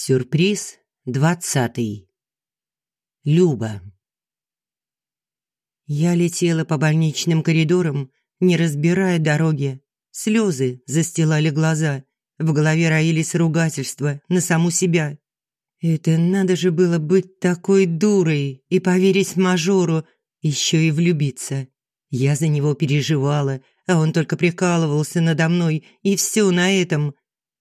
Сюрприз двадцатый. Люба. Я летела по больничным коридорам, не разбирая дороги. Слезы застилали глаза. В голове роились ругательства на саму себя. Это надо же было быть такой дурой и поверить мажору, еще и влюбиться. Я за него переживала, а он только прикалывался надо мной, и все на этом.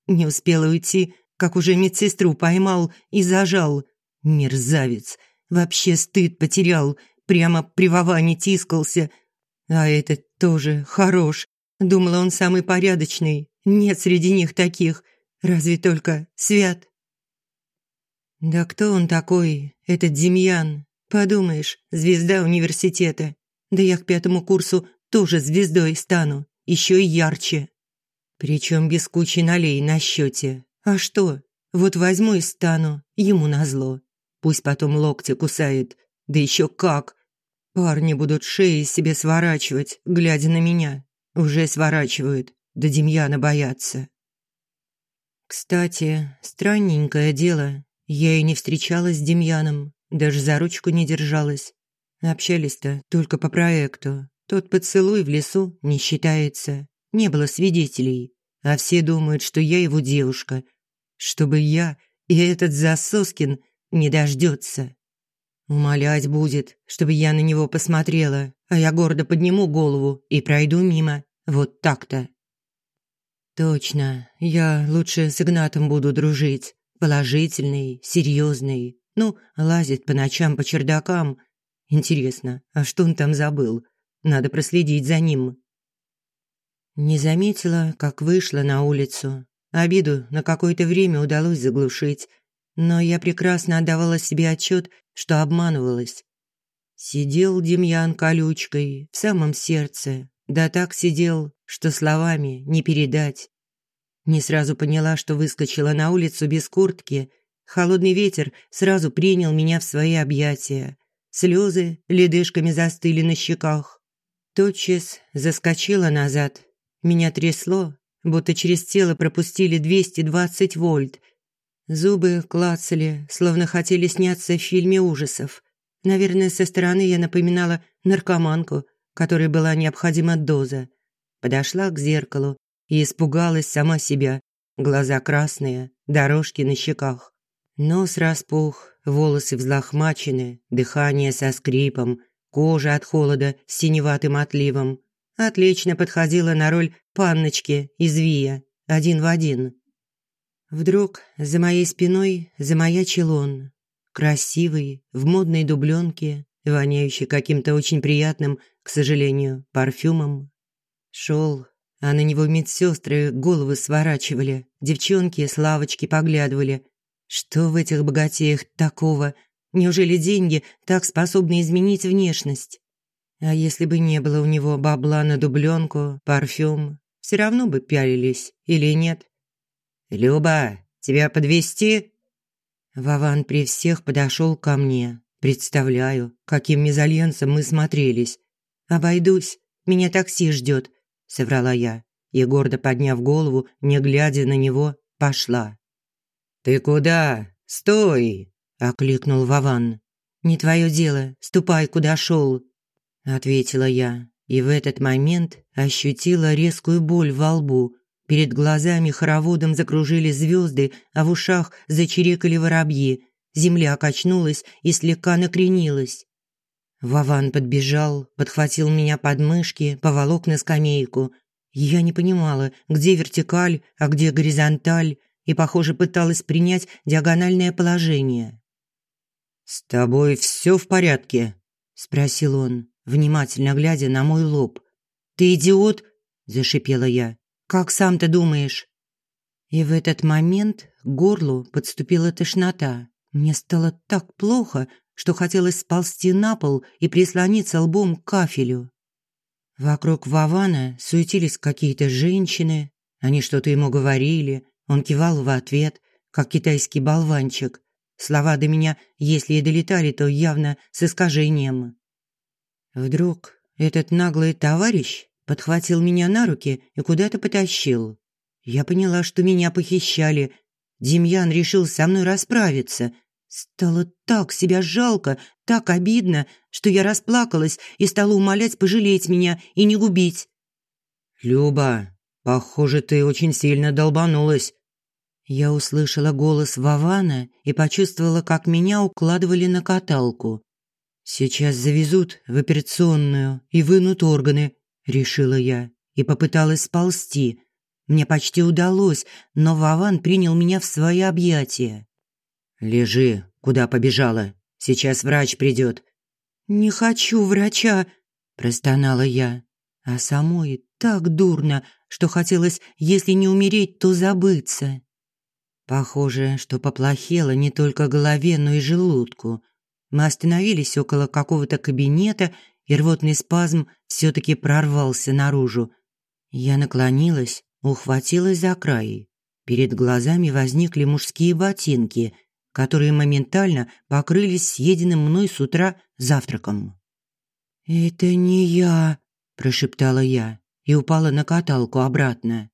Не успела уйти, как уже медсестру поймал и зажал. Мерзавец. Вообще стыд потерял. Прямо при Воване тискался. А этот тоже хорош. Думала, он самый порядочный. Нет среди них таких. Разве только Свят. Да кто он такой, этот Демьян? Подумаешь, звезда университета. Да я к пятому курсу тоже звездой стану. Еще и ярче. Причем без кучи налей на счете. А что? Вот возьму и стану, ему назло. Пусть потом локти кусает. Да еще как. Парни будут шеи себе сворачивать, глядя на меня. Уже сворачивают, да Демьяна боятся. Кстати, странненькое дело. Я и не встречалась с Демьяном, даже за ручку не держалась. Общались-то только по проекту. Тот поцелуй в лесу не считается. Не было свидетелей. А все думают, что я его девушка – чтобы я и этот Засоскин не дождется. Умолять будет, чтобы я на него посмотрела, а я гордо подниму голову и пройду мимо. Вот так-то. Точно, я лучше с Игнатом буду дружить. Положительный, серьезный. Ну, лазит по ночам по чердакам. Интересно, а что он там забыл? Надо проследить за ним. Не заметила, как вышла на улицу. Обиду на какое-то время удалось заглушить, но я прекрасно отдавала себе отчет, что обманывалась. Сидел Демьян колючкой в самом сердце, да так сидел, что словами не передать. Не сразу поняла, что выскочила на улицу без куртки. Холодный ветер сразу принял меня в свои объятия. Слезы ледышками застыли на щеках. Тотчас заскочила назад. Меня трясло, будто через тело пропустили 220 вольт. Зубы клацали, словно хотели сняться в фильме ужасов. Наверное, со стороны я напоминала наркоманку, которой была необходима доза. Подошла к зеркалу и испугалась сама себя. Глаза красные, дорожки на щеках. Нос распух, волосы взлохмачены, дыхание со скрипом, кожа от холода с синеватым отливом отлично подходила на роль панночки из Вия, один в один. Вдруг за моей спиной замаячил он, красивый, в модной дубленке, воняющий каким-то очень приятным, к сожалению, парфюмом. Шел, а на него медсестры головы сворачивали, девчонки с лавочки поглядывали. Что в этих богатеях такого? Неужели деньги так способны изменить внешность? А если бы не было у него бабла на дубленку, парфюм, все равно бы пялились или нет? «Люба, тебя подвести? Вован при всех подошел ко мне. Представляю, каким мезальянсом мы смотрелись. «Обойдусь, меня такси ждет», – соврала я. И, гордо подняв голову, не глядя на него, пошла. «Ты куда? Стой!» – окликнул Вован. «Не твое дело, ступай, куда шел ответила я, и в этот момент ощутила резкую боль во лбу. Перед глазами хороводом закружили звезды, а в ушах зачирикали воробьи. Земля качнулась и слегка накренилась. Вован подбежал, подхватил меня под мышки, поволок на скамейку. Я не понимала, где вертикаль, а где горизонталь, и, похоже, пыталась принять диагональное положение. «С тобой все в порядке?» – спросил он внимательно глядя на мой лоб. «Ты идиот?» – зашипела я. «Как сам ты думаешь?» И в этот момент к горлу подступила тошнота. Мне стало так плохо, что хотелось сползти на пол и прислониться лбом к кафелю. Вокруг Вована суетились какие-то женщины. Они что-то ему говорили. Он кивал в ответ, как китайский болванчик. Слова до меня, если и долетали, то явно с искажением. Вдруг этот наглый товарищ подхватил меня на руки и куда-то потащил. Я поняла, что меня похищали. Демьян решил со мной расправиться. Стало так себя жалко, так обидно, что я расплакалась и стала умолять пожалеть меня и не губить. «Люба, похоже, ты очень сильно долбанулась». Я услышала голос Вавана и почувствовала, как меня укладывали на каталку. «Сейчас завезут в операционную и вынут органы», – решила я и попыталась сползти. Мне почти удалось, но Вован принял меня в свои объятия. «Лежи, куда побежала. Сейчас врач придет». «Не хочу врача», – простонала я. А самой так дурно, что хотелось, если не умереть, то забыться. Похоже, что поплохело не только голове, но и желудку. Мы остановились около какого-то кабинета, и рвотный спазм все таки прорвался наружу. Я наклонилась, ухватилась за край. Перед глазами возникли мужские ботинки, которые моментально покрылись съеденным мной с утра завтраком. «Это не я», – прошептала я и упала на каталку обратно.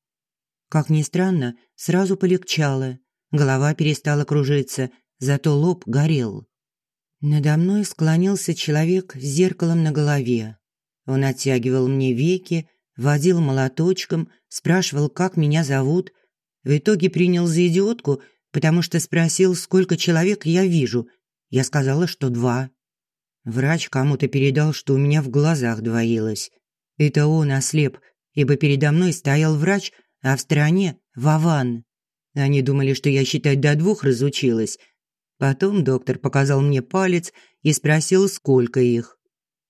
Как ни странно, сразу полегчало. Голова перестала кружиться, зато лоб горел. Надо мной склонился человек с зеркалом на голове. Он оттягивал мне веки, водил молоточком, спрашивал, как меня зовут. В итоге принял за идиотку, потому что спросил, сколько человек я вижу. Я сказала, что два. Врач кому-то передал, что у меня в глазах двоилось. Это он ослеп, ибо передо мной стоял врач, а в стороне – Вован. Они думали, что я считать до двух разучилась. Потом доктор показал мне палец и спросил, сколько их.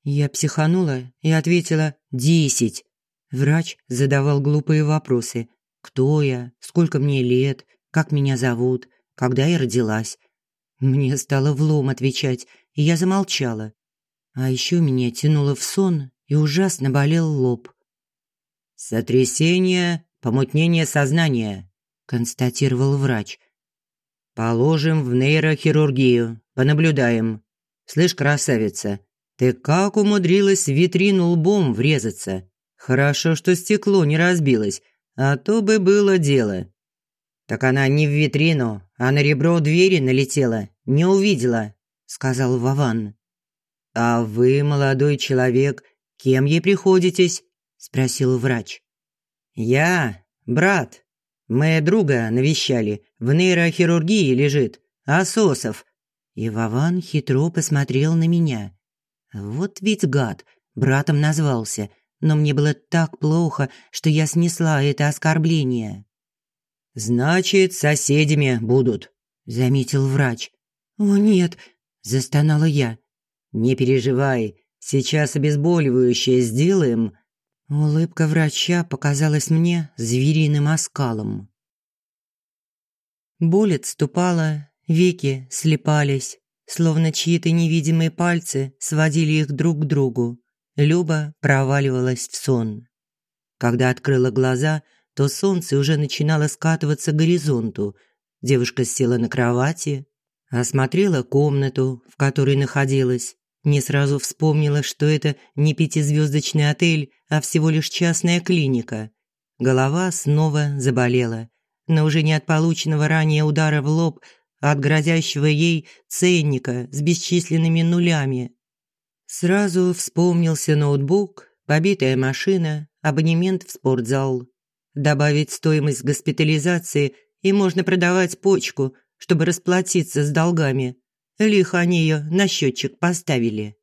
Я психанула и ответила «десять». Врач задавал глупые вопросы. Кто я? Сколько мне лет? Как меня зовут? Когда я родилась? Мне стало влом отвечать, и я замолчала. А еще меня тянуло в сон, и ужасно болел лоб. «Сотрясение, помутнение сознания», – констатировал врач. «Положим в нейрохирургию, понаблюдаем. Слышь, красавица, ты как умудрилась в витрину лбом врезаться? Хорошо, что стекло не разбилось, а то бы было дело. Так она не в витрину, а на ребро двери налетела, не увидела, сказал Вован. А вы, молодой человек, кем ей приходитесь? спросил врач. Я, брат. Мы друга навещали, в нейрохирургии лежит, Асосов. И Вован хитро посмотрел на меня. Вот ведь гад, братом назвался – но мне было так плохо, что я снесла это оскорбление. «Значит, соседями будут», – заметил врач. «О, нет», – застонала я. «Не переживай, сейчас обезболивающее сделаем». Улыбка врача показалась мне звериным оскалом. Боль отступала, веки слепались, словно чьи-то невидимые пальцы сводили их друг к другу. Люба проваливалась в сон. Когда открыла глаза, то солнце уже начинало скатываться к горизонту. Девушка села на кровати, осмотрела комнату, в которой находилась. Не сразу вспомнила, что это не пятизвездочный отель, а всего лишь частная клиника. Голова снова заболела, но уже не от полученного ранее удара в лоб, а от грозящего ей ценника с бесчисленными нулями. Сразу вспомнился ноутбук, побитая машина, абонемент в спортзал. Добавить стоимость госпитализации, и можно продавать почку, чтобы расплатиться с долгами. Лихо они ее на счетчик поставили.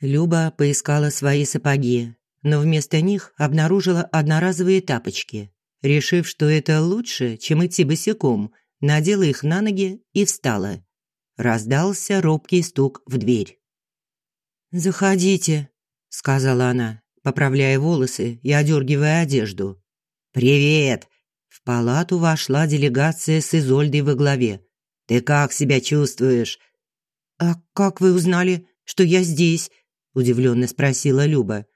Люба поискала свои сапоги, но вместо них обнаружила одноразовые тапочки. Решив, что это лучше, чем идти босиком, надела их на ноги и встала. Раздался робкий стук в дверь. «Заходите», – сказала она, поправляя волосы и одергивая одежду. «Привет!» В палату вошла делегация с Изольдой во главе. «Ты как себя чувствуешь?» «А как вы узнали, что я здесь?» – удивленно спросила Люба.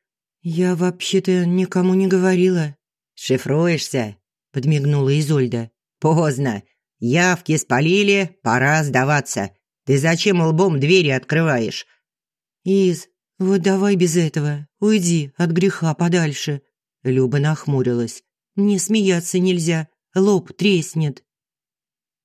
«Я вообще-то никому не говорила». «Шифруешься?» – подмигнула Изольда. «Поздно. Явки спалили, пора сдаваться. Ты зачем лбом двери открываешь? «Из, вот давай без этого. Уйди от греха подальше». Люба нахмурилась. «Не смеяться нельзя. Лоб треснет».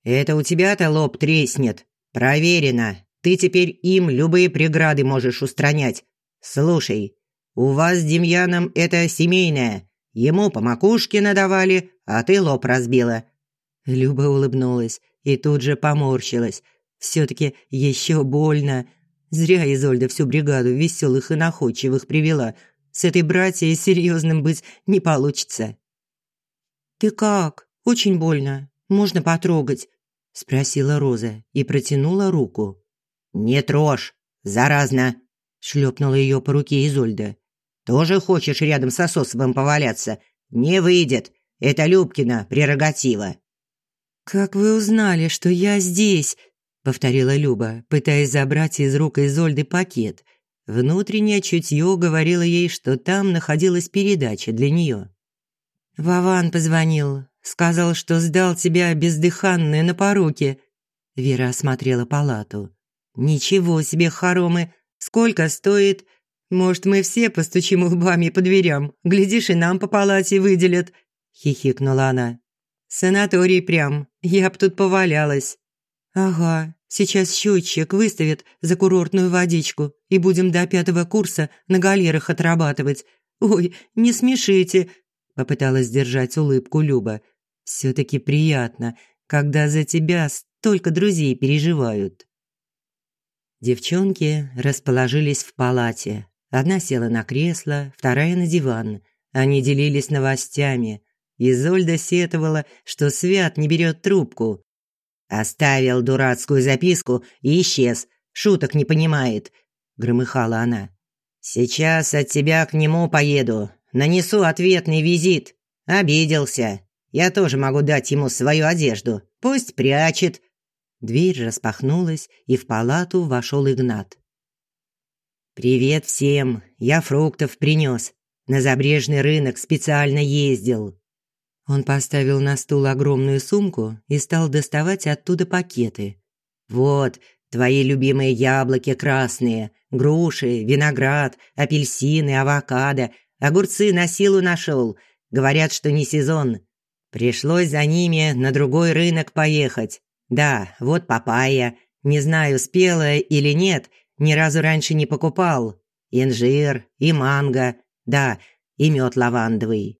Это у тебя-то лоб треснет. Проверено. Ты теперь им любые преграды можешь устранять. Слушай, у вас с Демьяном это семейное. Ему по макушке надавали, а ты лоб разбила». Люба улыбнулась и тут же поморщилась. Все-таки еще больно. Зря Изольда всю бригаду веселых и находчивых привела. С этой братьей серьезным быть не получится. «Ты как? Очень больно. Можно потрогать?» – спросила Роза и протянула руку. «Не трожь, заразно!» – шлепнула ее по руке Изольда. «Тоже хочешь рядом с Ососовым поваляться? Не выйдет. Это Любкина прерогатива». «Как вы узнали, что я здесь?» – повторила Люба, пытаясь забрать из рук Изольды пакет. Внутреннее чутье говорило ей, что там находилась передача для нее. «Вован позвонил. Сказал, что сдал тебя бездыханную на поруки». Вера осмотрела палату. «Ничего себе хоромы! Сколько стоит? Может, мы все постучим лбами по дверям? Глядишь, и нам по палате выделят!» Хихикнула она. «Санаторий прям. Я б тут повалялась». «Ага, сейчас счетчик выставят за курортную водичку, и будем до пятого курса на галерах отрабатывать. Ой, не смешите!» Попыталась сдержать улыбку Люба. «Все-таки приятно, когда за тебя столько друзей переживают». Девчонки расположились в палате. Одна села на кресло, вторая на диван. Они делились новостями. Изольда сетовала, что Свят не берет трубку. «Оставил дурацкую записку и исчез. Шуток не понимает», – громыхала она. «Сейчас от тебя к нему поеду. Нанесу ответный визит. Обиделся. Я тоже могу дать ему свою одежду. Пусть прячет. Дверь распахнулась, и в палату вошел Игнат. «Привет всем! Я фруктов принес. На забрежный рынок специально ездил». Он поставил на стул огромную сумку и стал доставать оттуда пакеты. «Вот, твои любимые яблоки красные, груши, виноград, апельсины, авокадо, огурцы на силу нашел. Говорят, что не сезон. Пришлось за ними на другой рынок поехать. Да, вот папайя. Не знаю, спелая или нет, ни разу раньше не покупал. Инжир и манго. Да, и мед лавандовый.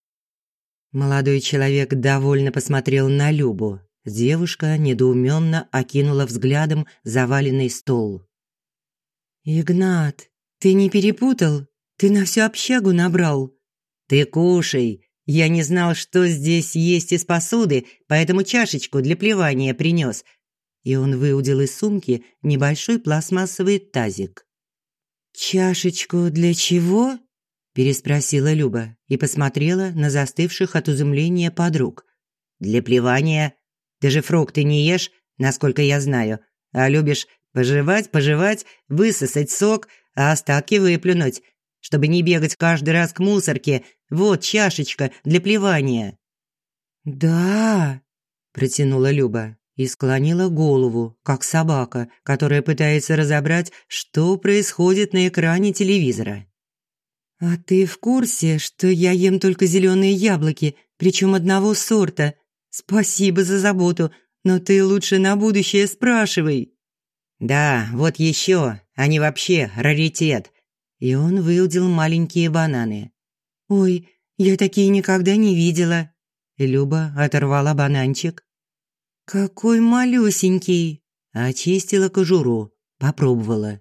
Молодой человек довольно посмотрел на Любу. Девушка недоуменно окинула взглядом заваленный стол. «Игнат, ты не перепутал? Ты на всю общагу набрал?» «Ты кушай, я не знал, что здесь есть из посуды, поэтому чашечку для плевания принес. И он выудил из сумки небольшой пластмассовый тазик. «Чашечку для чего?» – переспросила Люба и посмотрела на застывших от изумления подруг. «Для плевания. Ты же фрукты не ешь, насколько я знаю, а любишь пожевать, пожевать, высосать сок, а остатки выплюнуть чтобы не бегать каждый раз к мусорке. Вот чашечка для плевания». «Да», – протянула Люба и склонила голову, как собака, которая пытается разобрать, что происходит на экране телевизора. «А ты в курсе, что я ем только зеленые яблоки, причем одного сорта? Спасибо за заботу, но ты лучше на будущее спрашивай». «Да, вот еще, они вообще раритет и он выудил маленькие бананы. «Ой, я такие никогда не видела». Люба оторвала бананчик. «Какой малюсенький!» Очистила кожуру, попробовала.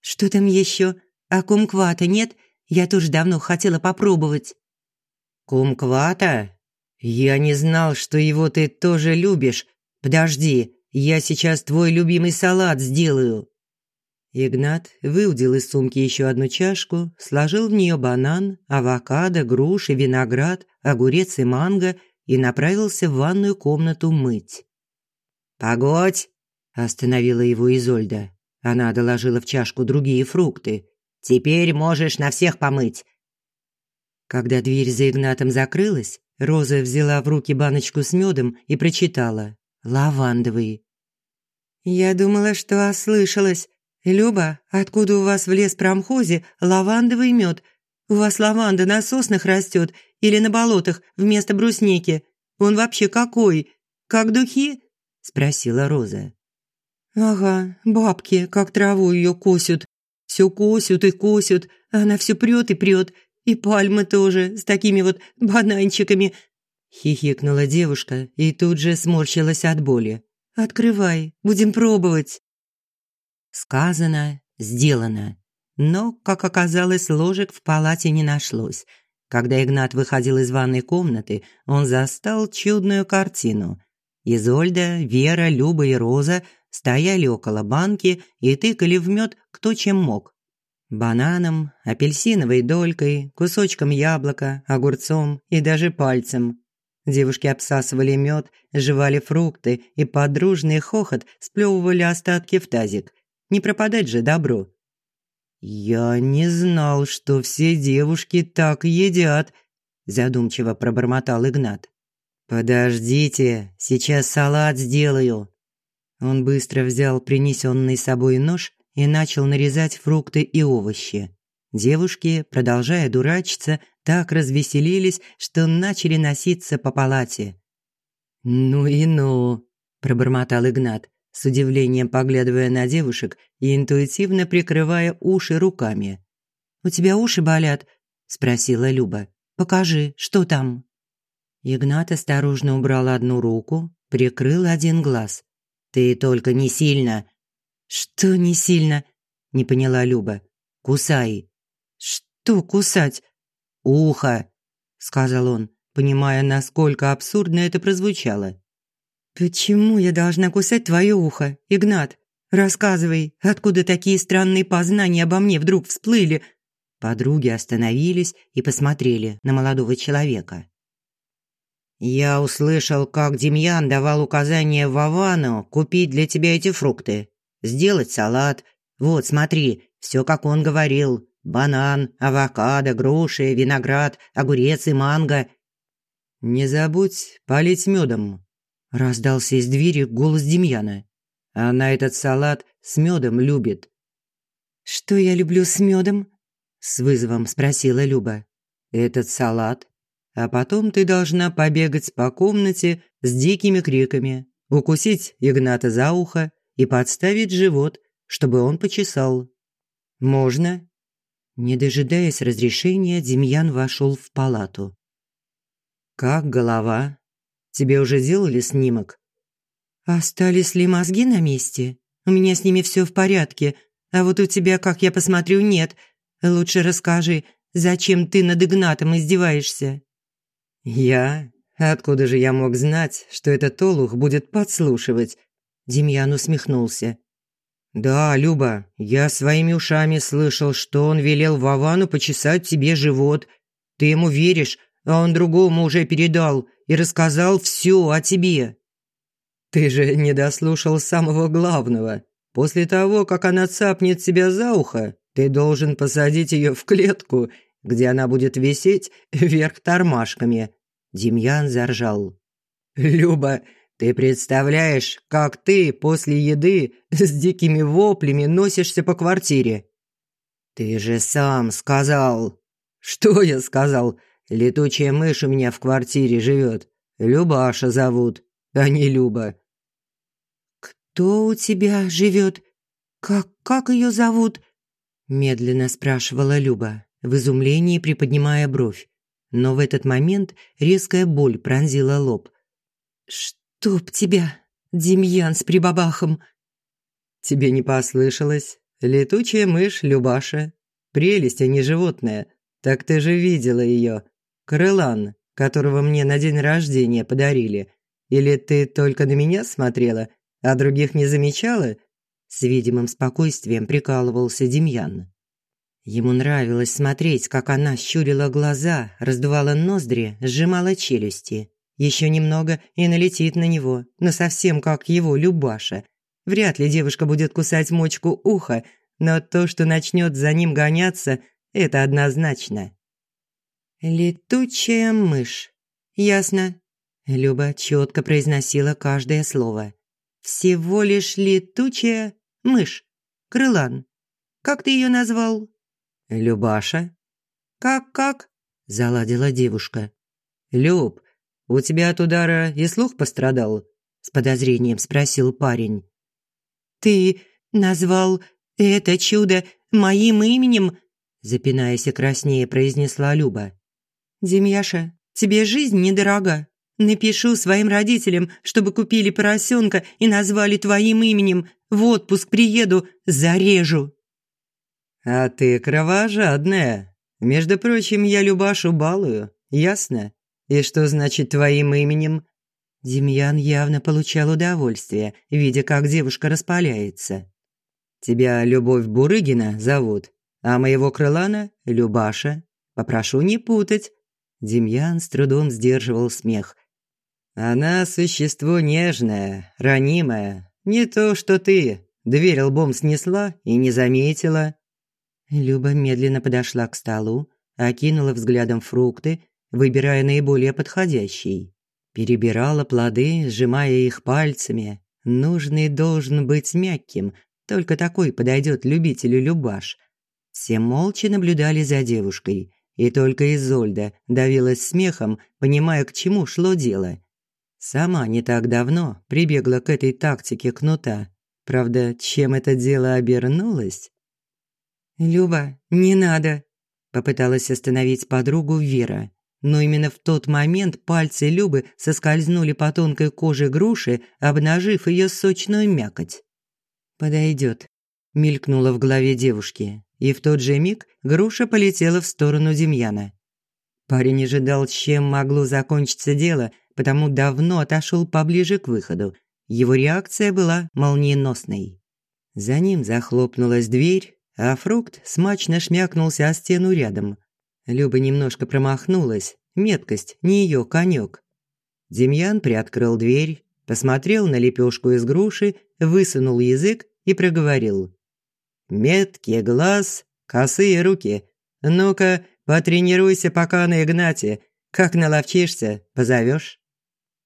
«Что там еще? А кумквата нет? Я тоже давно хотела попробовать». «Кумквата? Я не знал, что его ты тоже любишь. Подожди, я сейчас твой любимый салат сделаю». Игнат выудил из сумки еще одну чашку, сложил в нее банан, авокадо, груши, виноград, огурец и манго и направился в ванную комнату мыть. «Погодь!» – остановила его Изольда. Она доложила в чашку другие фрукты. «Теперь можешь на всех помыть». Когда дверь за Игнатом закрылась, Роза взяла в руки баночку с медом и прочитала «Лавандовый». «Я думала, что ослышалась», «Люба, откуда у вас в леспромхозе лавандовый мед? У вас лаванда на соснах растет или на болотах вместо брусники? Он вообще какой? Как духи?» – спросила Роза. «Ага, бабки, как траву ее косят. Все косят и косят, она все прет и прет. И пальмы тоже, с такими вот бананчиками». Хихикнула девушка и тут же сморщилась от боли. «Открывай, будем пробовать». Сказано, сделано. Но, как оказалось, ложек в палате не нашлось. Когда Игнат выходил из ванной комнаты, он застал чудную картину. Изольда, Вера, Люба и Роза стояли около банки и тыкали в мед кто чем мог. Бананом, апельсиновой долькой, кусочком яблока, огурцом и даже пальцем. Девушки обсасывали мед, жевали фрукты и под дружный хохот сплевывали остатки в тазик. Не пропадать же добро. «Я не знал, что все девушки так едят», – задумчиво пробормотал Игнат. «Подождите, сейчас салат сделаю». Он быстро взял принесенный с собой нож и начал нарезать фрукты и овощи. Девушки, продолжая дурачиться, так развеселились, что начали носиться по палате. «Ну и ну», – пробормотал Игнат, с удивлением поглядывая на девушек и интуитивно прикрывая уши руками. «У тебя уши болят?» – спросила Люба. «Покажи, что там?» Игнат осторожно убрал одну руку, прикрыл один глаз. «Ты только не сильно!» «Что не сильно?» – не поняла Люба. «Кусай!» «Что кусать?» «Ухо!» – сказал он, понимая, насколько абсурдно это прозвучало. «Почему я должна кусать твое ухо, Игнат? Рассказывай, откуда такие странные познания обо мне вдруг всплыли?» Подруги остановились и посмотрели на молодого человека. «Я услышал, как Демьян давал указание Вовану купить для тебя эти фрукты. Сделать салат. Вот, смотри, все как он говорил. Банан, авокадо, груши, виноград, огурец и манго». «Не забудь полить медом», Раздался из двери голос Демьяна. Она этот салат с медом любит. Что я люблю с медом? С вызовом спросила Люба. Этот салат. А потом ты должна побегать по комнате с дикими криками, укусить Игната за ухо и подставить живот, чтобы он почесал. Можно? Не дожидаясь разрешения, Демьян вошел в палату. Как голова? Тебе уже делали снимок?» «Остались ли мозги на месте? У меня с ними все в порядке, а вот у тебя, как я посмотрю, нет. Лучше расскажи, зачем ты над Игнатом издеваешься?» «Я? Откуда же я мог знать, что этот олух будет подслушивать?» Демьян усмехнулся. «Да, Люба, я своими ушами слышал, что он велел Вовану почесать тебе живот. Ты ему веришь, а он другому уже передал и рассказал все о тебе. Ты же не дослушал самого главного. После того, как она цапнет тебя за ухо, ты должен посадить ее в клетку, где она будет висеть вверх тормашками. Демьян заржал. Люба, ты представляешь, как ты после еды с дикими воплями носишься по квартире? Ты же сам сказал. Что я сказал? Летучая мышь у меня в квартире живет. Любаша зовут, а не Люба». «Кто у тебя живет? Как, как ее зовут?» Медленно спрашивала Люба, в изумлении приподнимая бровь. Но в этот момент резкая боль пронзила лоб. «Чтоб тебя, Демьян с прибабахом!» «Тебе не послышалось? Летучая мышь Любаша. Прелесть, а не животное. Так ты же видела ее. Крылан, которого мне на день рождения подарили. Или ты только на меня смотрела, а других не замечала?» С видимым спокойствием прикалывался Демьян. Ему нравилось смотреть, как она щурила глаза, раздувала ноздри, сжимала челюсти. Еще немного и налетит на него, но совсем как его Любаша. Вряд ли девушка будет кусать мочку уха, но то, что начнет за ним гоняться, это однозначно. «Летучая мышь. Ясно». Люба четко произносила каждое слово. «Всего лишь летучая мышь. Крылан. Как ты ее назвал?» «Любаша». «Как-как?» – заладила девушка. «Люб, у тебя от удара и слух пострадал?» с подозрением спросил парень. Ты назвал это чудо моим именем? запинаясь и краснее произнесла Люба. Демьяша, тебе жизнь недорога. Напишу своим родителям, чтобы купили поросенка и назвали твоим именем. В отпуск приеду, зарежу. А ты кровожадная. Между прочим, я Любашу балую, ясно? И что значит твоим именем? Демьян явно получал удовольствие, видя, как девушка распаляется. Тебя Любовь Бурыгина зовут, а моего крылана – Любаша. Попрошу не путать. Демьян с трудом сдерживал смех. Она существо нежное, ранимое. Не то, что ты. Дверь лбом снесла и не заметила. Люба медленно подошла к столу, окинула взглядом фрукты, выбирая наиболее подходящий. Перебирала плоды, сжимая их пальцами. Нужный должен быть мягким, только такой подойдет любителю любаш. Все молча наблюдали за девушкой, и только Изольда давилась смехом, понимая, к чему шло дело. Сама не так давно прибегла к этой тактике кнута. Правда, чем это дело обернулось? «Люба, не надо», – попыталась остановить подругу Вера. Но именно в тот момент пальцы Любы соскользнули по тонкой коже груши, обнажив ее сочную мякоть. «Подойдет», – мелькнула в голове девушки, и в тот же миг груша полетела в сторону Демьяна. Парень ожидал, чем могло закончиться дело, потому давно отошел поближе к выходу. Его реакция была молниеносной. За ним захлопнулась дверь, а фрукт смачно шмякнулся о стену рядом. Люба немножко промахнулась, меткость не ее конек. Демьян приоткрыл дверь, посмотрел на лепешку из груши, высунул язык и проговорил. «Меткий глаз, косые руки. Ну-ка, потренируйся пока на Игнате. Как наловчишься, позовешь?»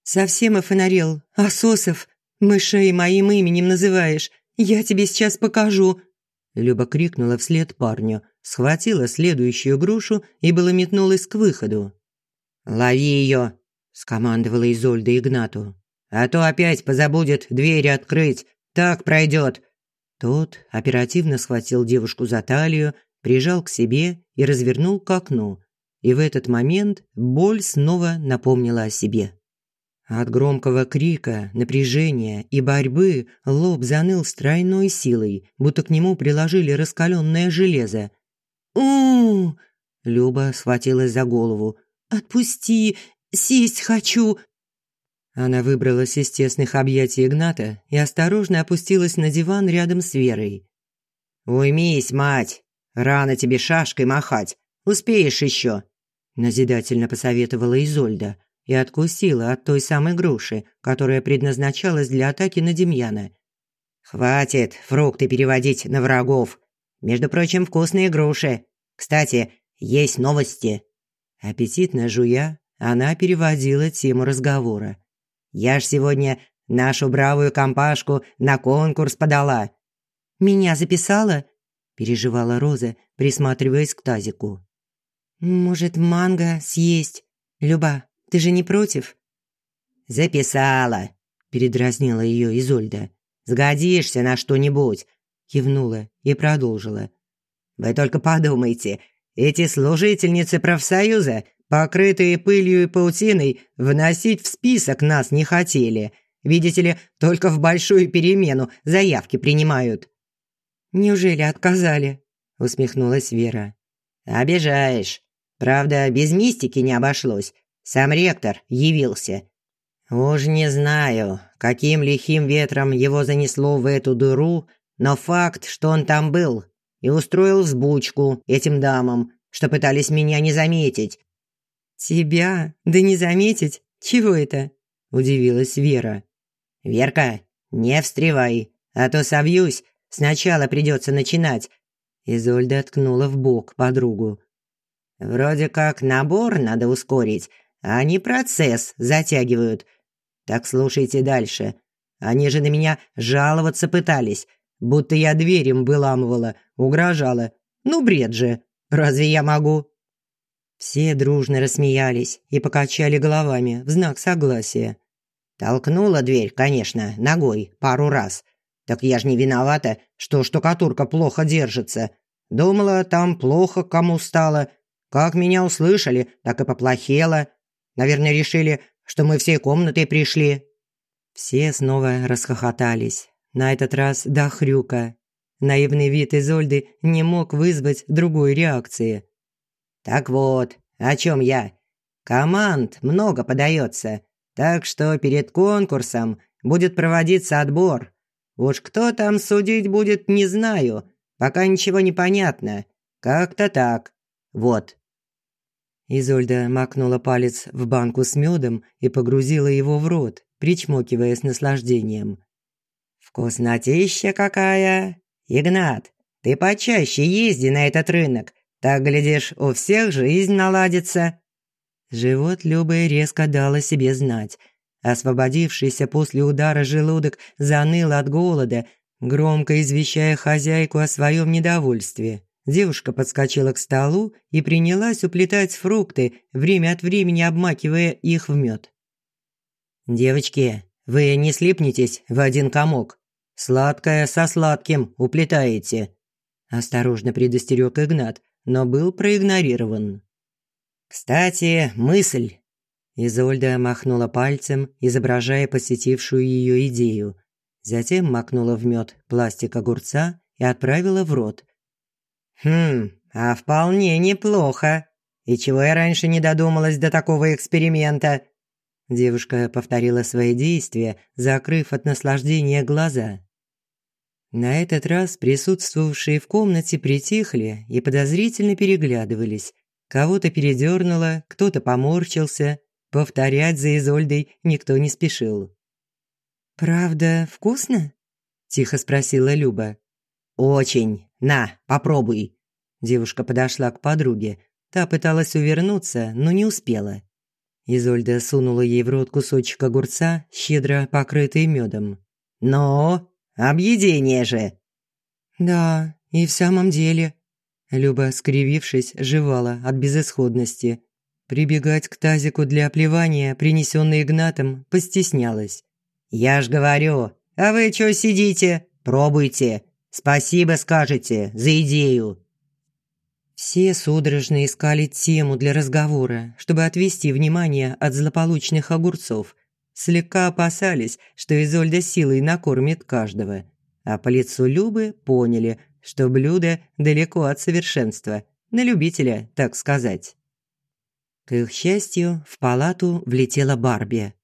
«Совсем офонарел, Асосов, мышей моим именем называешь. Я тебе сейчас покажу». Люба крикнула вслед парню, схватила следующую грушу и было метнулась к выходу. «Лови ее!» – скомандовала Изольда Игнату. «А то опять позабудет двери открыть. Так пройдет». Тот оперативно схватил девушку за талию, прижал к себе и развернул к окну. И в этот момент боль снова напомнила о себе. От громкого крика, напряжения и борьбы лоб заныл с тройной силой, будто к нему приложили раскаленное железо. у Люба схватилась за голову. «Отпусти! Сесть хочу!» Она выбралась из тесных объятий Игната и осторожно опустилась на диван рядом с Верой. «Уймись, мать! Рано тебе шашкой махать! Успеешь еще!» Назидательно посоветовала Изольда и откусила от той самой груши, которая предназначалась для атаки на Демьяна. «Хватит фрукты переводить на врагов. Между прочим, вкусные груши. Кстати, есть новости». Аппетитно жуя, она переводила тему разговора. «Я ж сегодня нашу бравую компашку на конкурс подала». «Меня записала?» – переживала Роза, присматриваясь к тазику. «Может, манго съесть? Люба, ты же не против?» «Записала», – передразнила ее Изольда. «Сгодишься на что-нибудь», – кивнула и продолжила. «Вы только подумайте, эти служительницы профсоюза, покрытые пылью и паутиной, вносить в список нас не хотели. Видите ли, только в большую перемену заявки принимают». «Неужели отказали?» – усмехнулась Вера. «Обижаешь. Правда, без мистики не обошлось. Сам ректор явился. Уж не знаю, каким лихим ветром его занесло в эту дыру, но факт, что он там был и устроил взбучку этим дамам, что пытались меня не заметить. «Тебя? Да не заметить? Чего это?» – удивилась Вера. «Верка, не встревай, а то совьюсь, сначала придется начинать». Изольда ткнула в бок подругу. «Вроде как набор надо ускорить, а они процесс затягивают. Так слушайте дальше. Они же на меня жаловаться пытались, будто я дверь им выламывала, угрожала. Ну, бред же. Разве я могу?» Все дружно рассмеялись и покачали головами в знак согласия. Толкнула дверь, конечно, ногой пару раз. Так я ж не виновата, что штукатурка плохо держится. Думала, там плохо кому стало. Как меня услышали, так и поплохело. Наверное, решили, что мы всей комнатой пришли». Все снова расхохотались. На этот раз до хрюка. Наивный вид Изольды не мог вызвать другой реакции. «Так вот, о чем я? Команд много подается, так что перед конкурсом будет проводиться отбор. Уж кто там судить будет, не знаю, пока ничего не понятно. Как-то так. Вот». Изольда макнула палец в банку с медом и погрузила его в рот, причмокивая с наслаждением. «Вкуснотища какая! Игнат, ты почаще езди на этот рынок, так, глядишь, у всех жизнь наладится». Живот Любы резко дал о себе знать. Освободившийся после удара желудок заныл от голода, громко извещая хозяйку о своем недовольстве. Девушка подскочила к столу и принялась уплетать фрукты, время от времени обмакивая их в мед. «Девочки, вы не слипнетесь в один комок. Сладкое со сладким уплетаете», – осторожно предостерег Игнат, но был проигнорирован. «Кстати, мысль!» Изольда махнула пальцем, изображая посетившую ее идею. Затем макнула в мед пластик огурца и отправила в рот – «Хм, а вполне неплохо. И чего я раньше не додумалась до такого эксперимента?» Девушка повторила свои действия, закрыв от наслаждения глаза. На этот раз присутствовавшие в комнате притихли и подозрительно переглядывались. Кого-то передёрнуло, кто-то поморщился. Повторять за Изольдой никто не спешил. «Правда вкусно?» – тихо спросила Люба. «Очень. На, попробуй». Девушка подошла к подруге. Та пыталась увернуться, но не успела. Изольда сунула ей в рот кусочек огурца, щедро покрытый медом. «Но, объедение же!» «Да, и в самом деле». Люба, скривившись, жевала от безысходности. Прибегать к тазику для оплевания, принесенной Игнатом, постеснялась. «Я ж говорю, а вы чё сидите? Пробуйте. Спасибо скажете за идею». Все судорожно искали тему для разговора, чтобы отвести внимание от злополучных огурцов. Слегка опасались, что Изольда силой накормит каждого. А по лицу Любы поняли, что блюдо далеко от совершенства. На любителя, так сказать. К их счастью, в палату влетела Барби.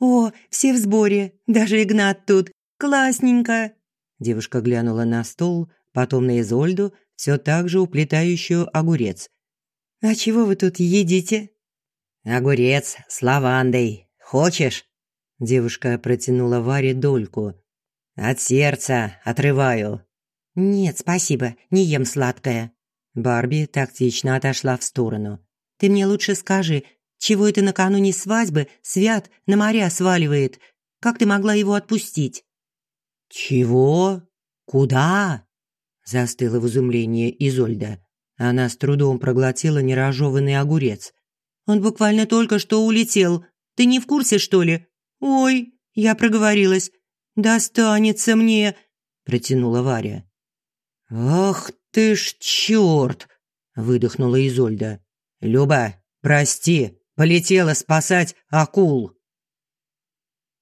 «О, все в сборе, даже Игнат тут. Классненько!» Девушка глянула на стол, потом на Изольду, все так же уплетающую огурец. «А чего вы тут едите?» «Огурец с лавандой. Хочешь?» Девушка протянула Варе дольку. «От сердца отрываю». «Нет, спасибо, не ем сладкое». Барби тактично отошла в сторону. «Ты мне лучше скажи, чего это накануне свадьбы Свят на моря сваливает? Как ты могла его отпустить?» «Чего? Куда?» Застыла в изумлении Изольда. Она с трудом проглотила неразжеванный огурец. «Он буквально только что улетел. Ты не в курсе, что ли? Ой, я проговорилась. Достанется мне!» Протянула Варя. «Ах ты ж чёрт!» выдохнула Изольда. «Люба, прости, полетела спасать акул!»